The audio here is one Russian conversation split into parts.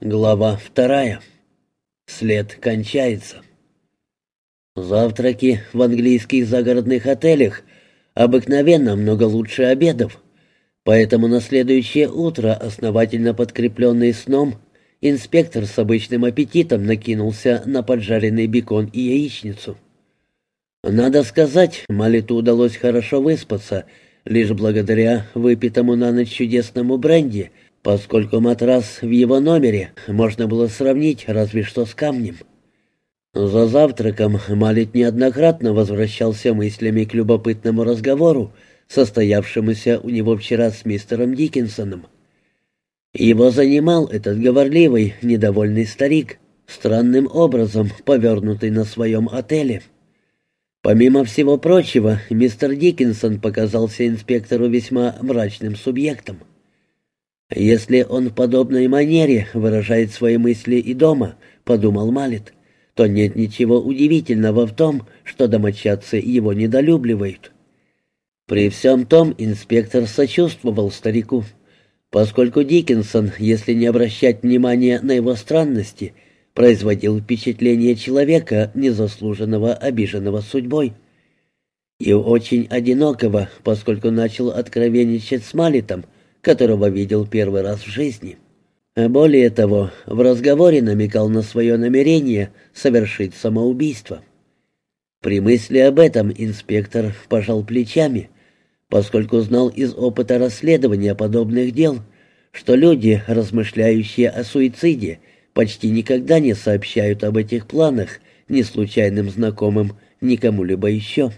Глава вторая. След кончается. Завтраки в английских загородных отелях обыкновенно много лучше обедов, поэтому на следующее утро, основательно подкрепленный сном, инспектор с обычным аппетитом накинулся на поджаренный бекон и яичницу. Надо сказать, Малиту удалось хорошо выспаться, лишь благодаря выпитому на ночь чудесному бренди — поскольку матрас в его номере можно было сравнить разве что с камнем. За завтраком Малит неоднократно возвращался мыслями к любопытному разговору, состоявшемуся у него вчера с мистером Диккенсоном. Его занимал этот говорливый, недовольный старик, странным образом повернутый на своем отеле. Помимо всего прочего, мистер Диккенсон показался инспектору весьма мрачным субъектом. «Если он в подобной манере выражает свои мысли и дома», — подумал Малет, «то нет ничего удивительного в том, что домочадцы его недолюбливают». При всем том инспектор сочувствовал старику, поскольку Диккенсон, если не обращать внимания на его странности, производил впечатление человека, незаслуженного обиженного судьбой. И очень одинокого, поскольку начал откровенничать с Малитом, — которого видел первый раз в жизни. Более того, в разговоре намекал на свое намерение совершить самоубийство. При мысли об этом инспектор пожал плечами, поскольку знал из опыта расследования подобных дел, что люди, размышляющие о суициде, почти никогда не сообщают об этих планах ни случайным знакомым, ни кому-либо еще.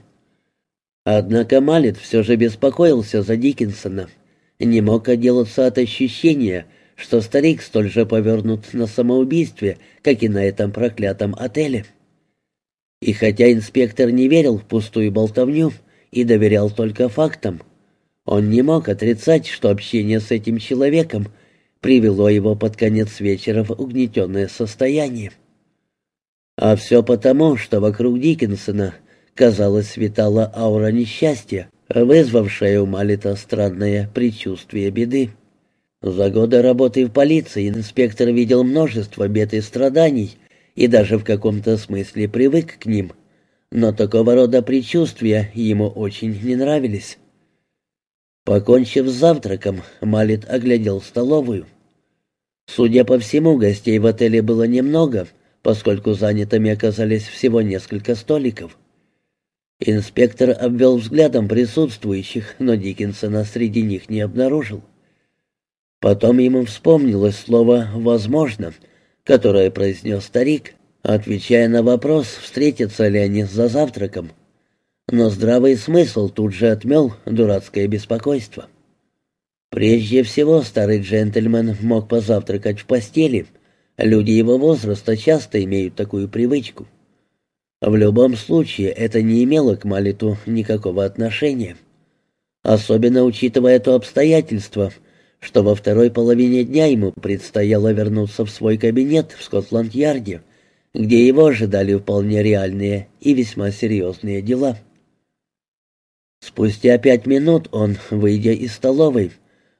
Однако Малет все же беспокоился за Диккенсона не мог отделаться от ощущения, что старик столь же повернут на самоубийстве, как и на этом проклятом отеле. И хотя инспектор не верил в пустую болтовню и доверял только фактам, он не мог отрицать, что общение с этим человеком привело его под конец вечера в угнетенное состояние. А все потому, что вокруг Диккенсона, казалось, витала аура несчастья, вызвавшая у Малита странное предчувствие беды. За годы работы в полиции инспектор видел множество бед и страданий и даже в каком-то смысле привык к ним, но такого рода предчувствия ему очень не нравились. Покончив с завтраком, Малит оглядел столовую. Судя по всему, гостей в отеле было немного, поскольку занятыми оказались всего несколько столиков. Инспектор обвел взглядом присутствующих, но Диккенсона среди них не обнаружил. Потом ему вспомнилось слово «возможно», которое произнес старик, отвечая на вопрос, встретятся ли они за завтраком. Но здравый смысл тут же отмел дурацкое беспокойство. Прежде всего, старый джентльмен мог позавтракать в постели. Люди его возраста часто имеют такую привычку. В любом случае, это не имело к Малиту никакого отношения. Особенно учитывая то обстоятельство, что во второй половине дня ему предстояло вернуться в свой кабинет в Скотланд-Ярде, где его ожидали вполне реальные и весьма серьезные дела. Спустя пять минут он, выйдя из столовой,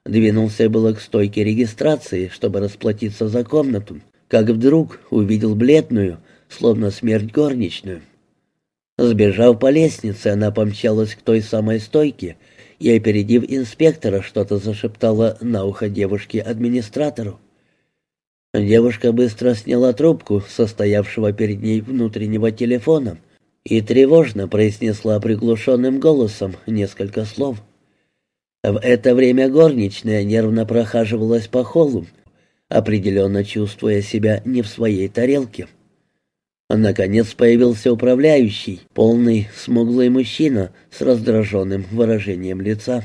двинулся было к стойке регистрации, чтобы расплатиться за комнату, как вдруг увидел бледную, словно смерть горничную. Сбежав по лестнице, она помчалась к той самой стойке и, опередив инспектора, что-то зашептала на ухо девушке-администратору. Девушка быстро сняла трубку состоявшего перед ней внутреннего телефона и тревожно произнесла приглушенным голосом несколько слов. В это время горничная нервно прохаживалась по холлу, определенно чувствуя себя не в своей тарелке. Наконец появился управляющий, полный, смуглый мужчина с раздраженным выражением лица.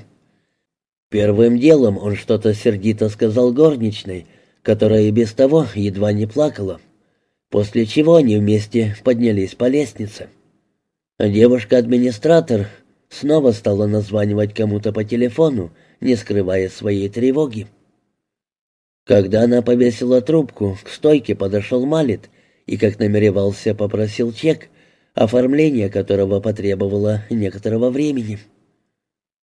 Первым делом он что-то сердито сказал горничной, которая и без того едва не плакала, после чего они вместе поднялись по лестнице. Девушка-администратор снова стала названивать кому-то по телефону, не скрывая своей тревоги. Когда она повесила трубку, к стойке подошел Малит и, как намеревался, попросил чек, оформление которого потребовало некоторого времени.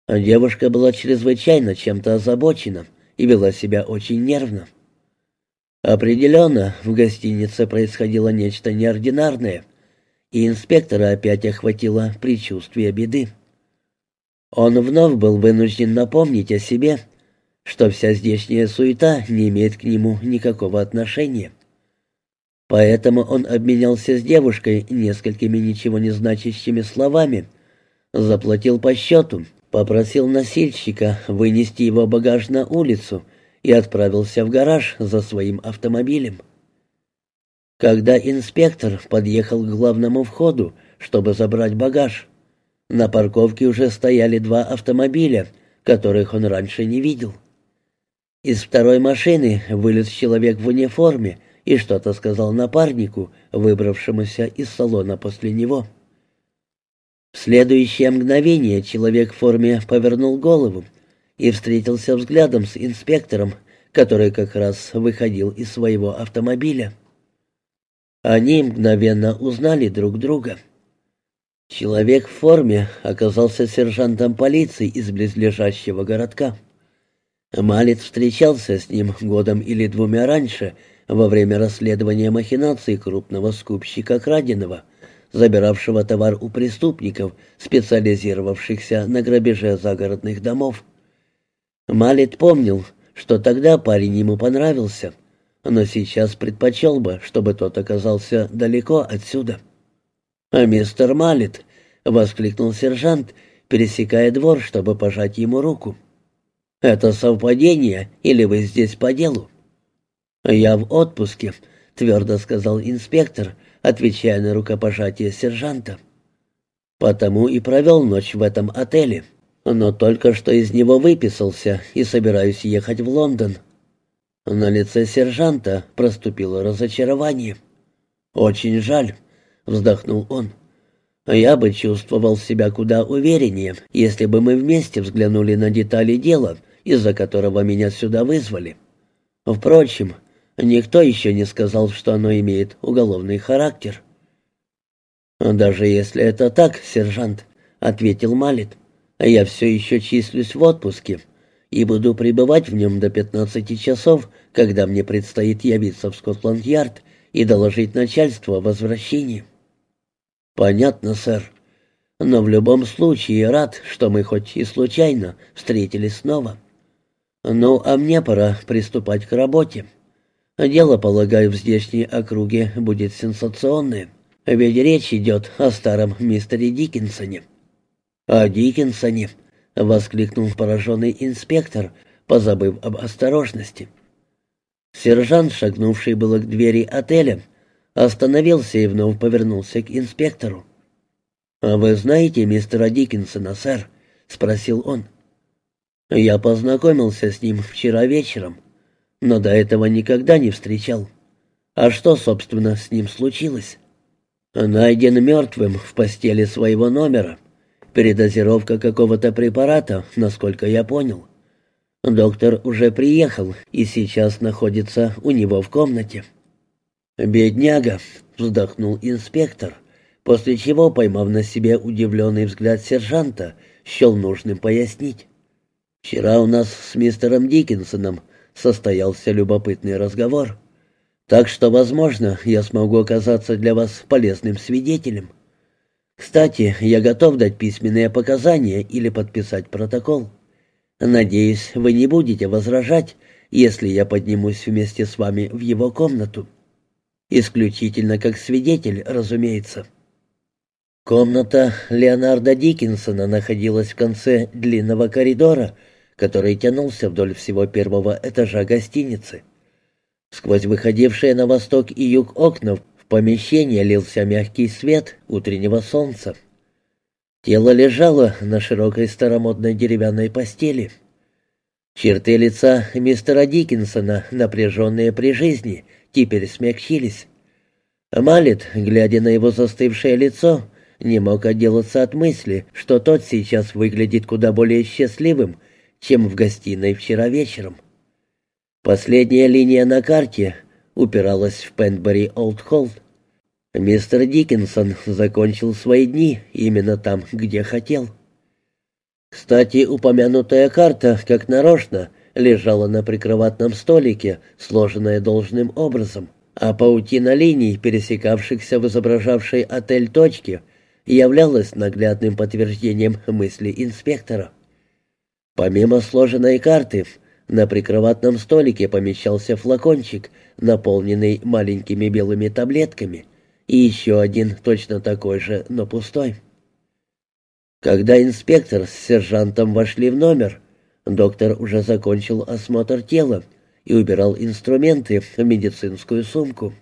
Девушка была чрезвычайно чем-то озабочена и вела себя очень нервно. Определенно, в гостинице происходило нечто неординарное, и инспектора опять охватило предчувствие беды. Он вновь был вынужден напомнить о себе, что вся здешняя суета не имеет к нему никакого отношения. Поэтому он обменялся с девушкой несколькими ничего не значащими словами, заплатил по счету, попросил носильщика вынести его багаж на улицу и отправился в гараж за своим автомобилем. Когда инспектор подъехал к главному входу, чтобы забрать багаж, на парковке уже стояли два автомобиля, которых он раньше не видел. Из второй машины вылез человек в униформе и что-то сказал напарнику, выбравшемуся из салона после него. В следующее мгновение человек в форме повернул голову и встретился взглядом с инспектором, который как раз выходил из своего автомобиля. Они мгновенно узнали друг друга. Человек в форме оказался сержантом полиции из близлежащего городка. Малец встречался с ним годом или двумя раньше, во время расследования махинаций крупного скупщика краденого, забиравшего товар у преступников, специализировавшихся на грабеже загородных домов. Малет помнил, что тогда парень ему понравился, но сейчас предпочел бы, чтобы тот оказался далеко отсюда. «А мистер Малет!» — воскликнул сержант, пересекая двор, чтобы пожать ему руку. «Это совпадение, или вы здесь по делу?» «Я в отпуске», — твердо сказал инспектор, отвечая на рукопожатие сержанта. «Потому и провел ночь в этом отеле, но только что из него выписался и собираюсь ехать в Лондон». На лице сержанта проступило разочарование. «Очень жаль», — вздохнул он. «Я бы чувствовал себя куда увереннее, если бы мы вместе взглянули на детали дела, из-за которого меня сюда вызвали. Впрочем, Никто еще не сказал, что оно имеет уголовный характер. «Даже если это так, сержант», — ответил Малит, — «я все еще числюсь в отпуске и буду пребывать в нем до 15 часов, когда мне предстоит явиться в Скотланд-Ярд и доложить начальству о возвращении». «Понятно, сэр. Но в любом случае рад, что мы хоть и случайно встретились снова. Ну, а мне пора приступать к работе». Дело, полагаю, в здешней округе будет сенсационное, ведь речь идет о старом мистере Диккенсоне». «О Диккенсоне!» — воскликнул пораженный инспектор, позабыв об осторожности. Сержант, шагнувший было к двери отеля, остановился и вновь повернулся к инспектору. «А вы знаете мистера Диккенсона, сэр?» — спросил он. «Я познакомился с ним вчера вечером но до этого никогда не встречал. А что, собственно, с ним случилось? Найден мертвым в постели своего номера. Передозировка какого-то препарата, насколько я понял. Доктор уже приехал и сейчас находится у него в комнате. «Бедняга!» — вздохнул инспектор, после чего, поймав на себе удивленный взгляд сержанта, счел нужным пояснить. «Вчера у нас с мистером Диккенсоном состоялся любопытный разговор. Так что, возможно, я смогу оказаться для вас полезным свидетелем. Кстати, я готов дать письменные показания или подписать протокол. Надеюсь, вы не будете возражать, если я поднимусь вместе с вами в его комнату. Исключительно как свидетель, разумеется. Комната Леонарда Диккенсона находилась в конце длинного коридора, который тянулся вдоль всего первого этажа гостиницы. Сквозь выходившие на восток и юг окна в помещение лился мягкий свет утреннего солнца. Тело лежало на широкой старомодной деревянной постели. Черты лица мистера Диккенсона, напряженные при жизни, теперь смягчились. Малет, глядя на его застывшее лицо, не мог отделаться от мысли, что тот сейчас выглядит куда более счастливым, чем в гостиной вчера вечером. Последняя линия на карте упиралась в Пенбери Олд Холл. Мистер Диккенсон закончил свои дни именно там, где хотел. Кстати, упомянутая карта, как нарочно, лежала на прикроватном столике, сложенная должным образом, а паутина линий, пересекавшихся в изображавшей отель точке, являлась наглядным подтверждением мысли инспектора. Помимо сложенной карты, на прикроватном столике помещался флакончик, наполненный маленькими белыми таблетками, и еще один точно такой же, но пустой. Когда инспектор с сержантом вошли в номер, доктор уже закончил осмотр тела и убирал инструменты в медицинскую сумку.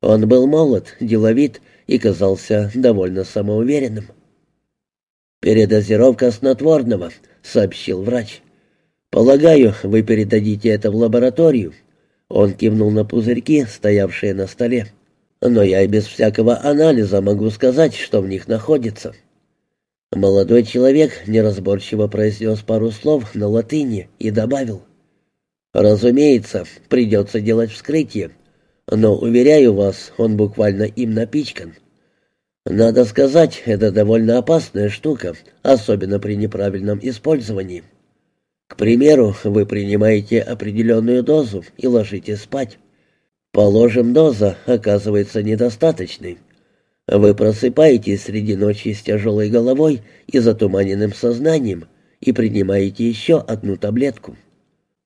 Он был молод, деловит и казался довольно самоуверенным. «Передозировка снотворного», — сообщил врач. «Полагаю, вы передадите это в лабораторию». Он кивнул на пузырьки, стоявшие на столе. «Но я и без всякого анализа могу сказать, что в них находится». Молодой человек неразборчиво произнес пару слов на латыни и добавил. «Разумеется, придется делать вскрытие, но, уверяю вас, он буквально им напичкан. Надо сказать, это довольно опасная штука, особенно при неправильном использовании. К примеру, вы принимаете определенную дозу и ложитесь спать. Положим, доза оказывается недостаточной. Вы просыпаетесь среди ночи с тяжелой головой и затуманенным сознанием и принимаете еще одну таблетку.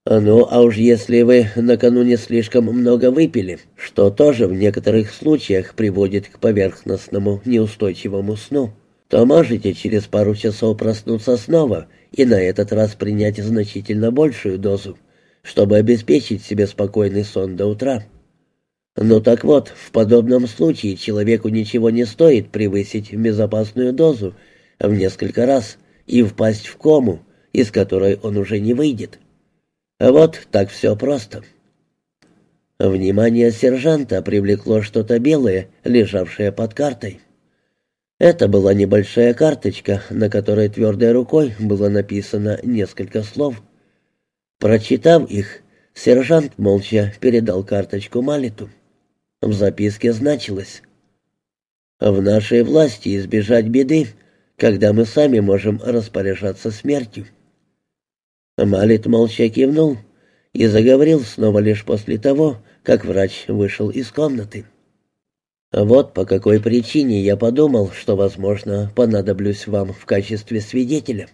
Ну, а уж если вы накануне слишком много выпили, что тоже в некоторых случаях приводит к поверхностному неустойчивому сну, то можете через пару часов проснуться снова и на этот раз принять значительно большую дозу, чтобы обеспечить себе спокойный сон до утра. Ну так вот, в подобном случае человеку ничего не стоит превысить безопасную дозу в несколько раз и впасть в кому, из которой он уже не выйдет. Вот так все просто. Внимание сержанта привлекло что-то белое, лежавшее под картой. Это была небольшая карточка, на которой твердой рукой было написано несколько слов. Прочитав их, сержант молча передал карточку Малиту. В записке значилось «В нашей власти избежать беды, когда мы сами можем распоряжаться смертью». Малит молча кивнул и заговорил снова лишь после того, как врач вышел из комнаты. «Вот по какой причине я подумал, что, возможно, понадоблюсь вам в качестве свидетеля».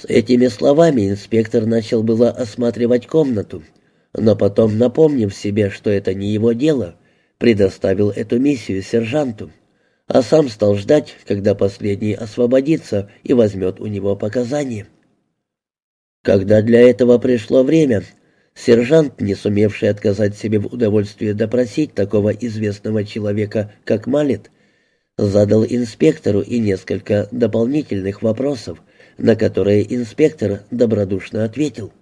С этими словами инспектор начал было осматривать комнату, но потом, напомнив себе, что это не его дело, предоставил эту миссию сержанту, а сам стал ждать, когда последний освободится и возьмет у него показания. Когда для этого пришло время, сержант, не сумевший отказать себе в удовольствии допросить такого известного человека, как Малет, задал инспектору и несколько дополнительных вопросов, на которые инспектор добродушно ответил.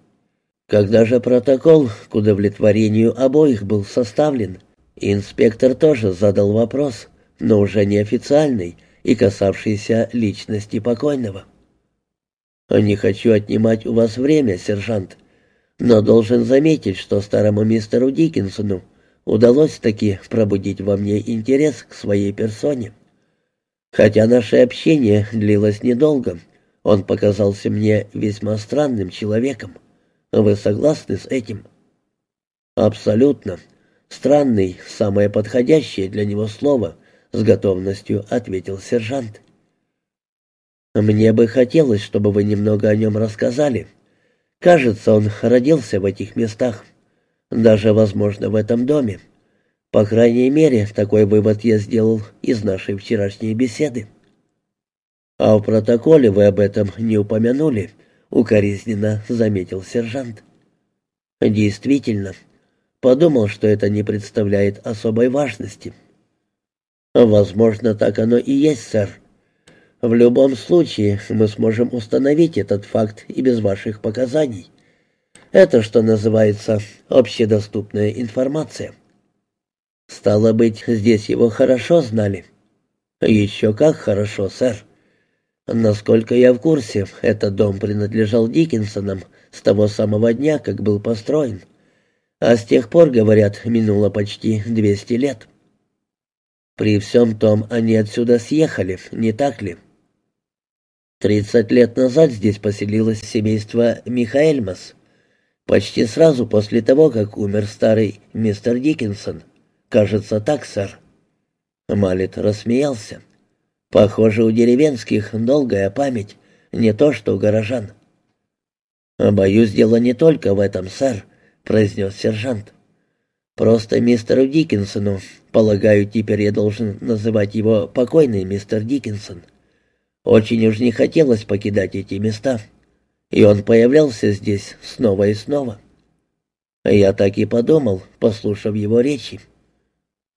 Когда же протокол к удовлетворению обоих был составлен, инспектор тоже задал вопрос, но уже неофициальный и касавшийся личности покойного. «Не хочу отнимать у вас время, сержант, но должен заметить, что старому мистеру Диккенсону удалось таки пробудить во мне интерес к своей персоне. Хотя наше общение длилось недолго, он показался мне весьма странным человеком. Вы согласны с этим?» «Абсолютно. Странный — самое подходящее для него слово», — с готовностью ответил сержант. Мне бы хотелось, чтобы вы немного о нем рассказали. Кажется, он родился в этих местах. Даже, возможно, в этом доме. По крайней мере, такой вывод я сделал из нашей вчерашней беседы. А в протоколе вы об этом не упомянули, укоризненно заметил сержант. Действительно, подумал, что это не представляет особой важности. Возможно, так оно и есть, сэр, в любом случае, мы сможем установить этот факт и без ваших показаний. Это, что называется, общедоступная информация. Стало быть, здесь его хорошо знали. Еще как хорошо, сэр. Насколько я в курсе, этот дом принадлежал Диккенсонам с того самого дня, как был построен. А с тех пор, говорят, минуло почти 200 лет. При всем том, они отсюда съехали, не так ли? Тридцать лет назад здесь поселилось семейство Михаэльмас. Почти сразу после того, как умер старый мистер Диккенсон. Кажется, так, сэр. Малет рассмеялся. Похоже, у деревенских долгая память, не то что у горожан. «Боюсь, дело не только в этом, сэр», — произнес сержант. «Просто мистеру Диккенсону, полагаю, теперь я должен называть его покойный мистер Диккенсон. Очень уж не хотелось покидать эти места» и он появлялся здесь снова и снова. Я так и подумал, послушав его речи.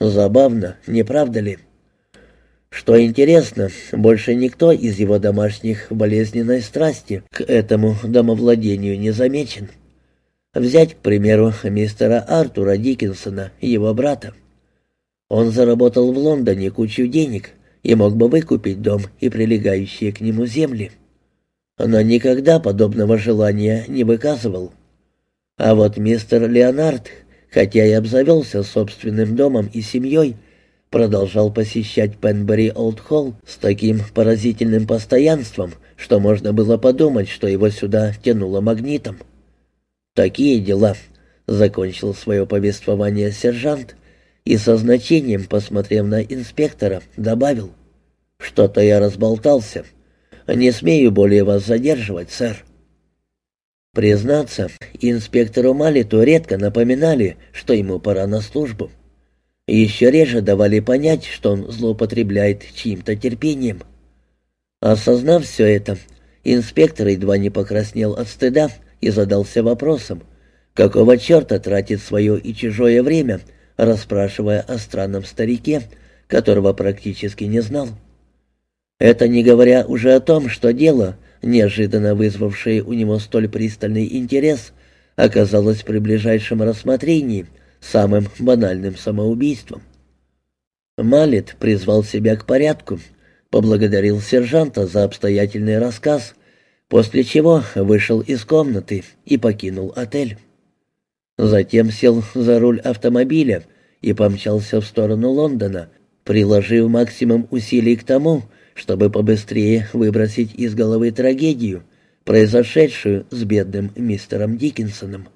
Забавно, не правда ли? Что интересно, больше никто из его домашних болезненной страсти к этому домовладению не замечен. Взять, к примеру, мистера Артура Диккенсона, его брата. Он заработал в Лондоне кучу денег и мог бы выкупить дом и прилегающие к нему земли но никогда подобного желания не выказывал. А вот мистер Леонард, хотя и обзавелся собственным домом и семьей, продолжал посещать Пенбери Олд Холл с таким поразительным постоянством, что можно было подумать, что его сюда тянуло магнитом. «Такие дела», — закончил свое повествование сержант и со значением, посмотрев на инспектора, добавил, «Что-то я разболтался». «Не смею более вас задерживать, сэр». Признаться, инспектору Малиту редко напоминали, что ему пора на службу. Еще реже давали понять, что он злоупотребляет чьим-то терпением. Осознав все это, инспектор едва не покраснел от стыда и задался вопросом, какого черта тратит свое и чужое время, расспрашивая о странном старике, которого практически не знал. Это не говоря уже о том, что дело, неожиданно вызвавшее у него столь пристальный интерес, оказалось при ближайшем рассмотрении самым банальным самоубийством. Малет призвал себя к порядку, поблагодарил сержанта за обстоятельный рассказ, после чего вышел из комнаты и покинул отель. Затем сел за руль автомобиля и помчался в сторону Лондона, приложив максимум усилий к тому, чтобы побыстрее выбросить из головы трагедию, произошедшую с бедным мистером Диккенсоном.